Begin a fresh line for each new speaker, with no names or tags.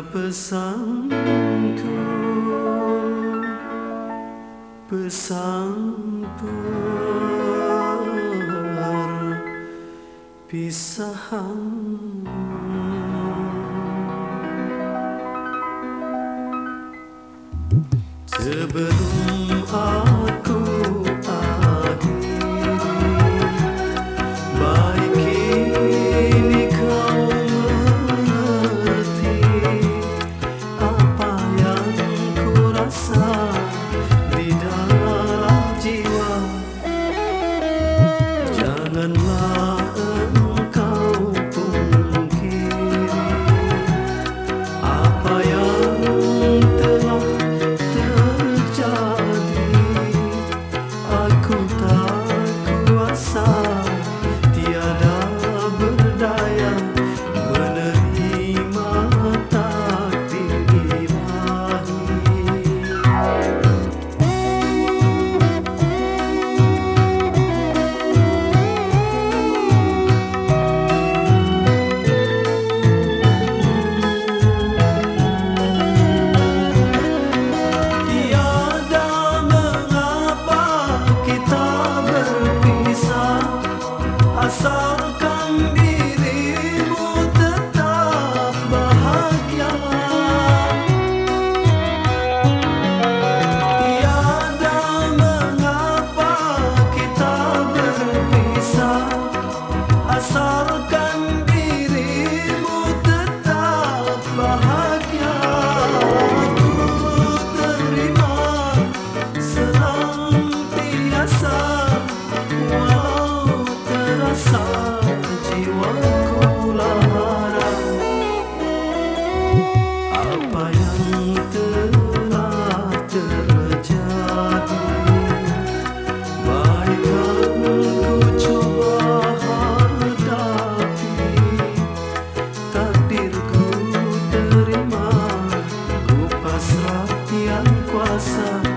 pesanku. Pesan perpisahan sebelum coração.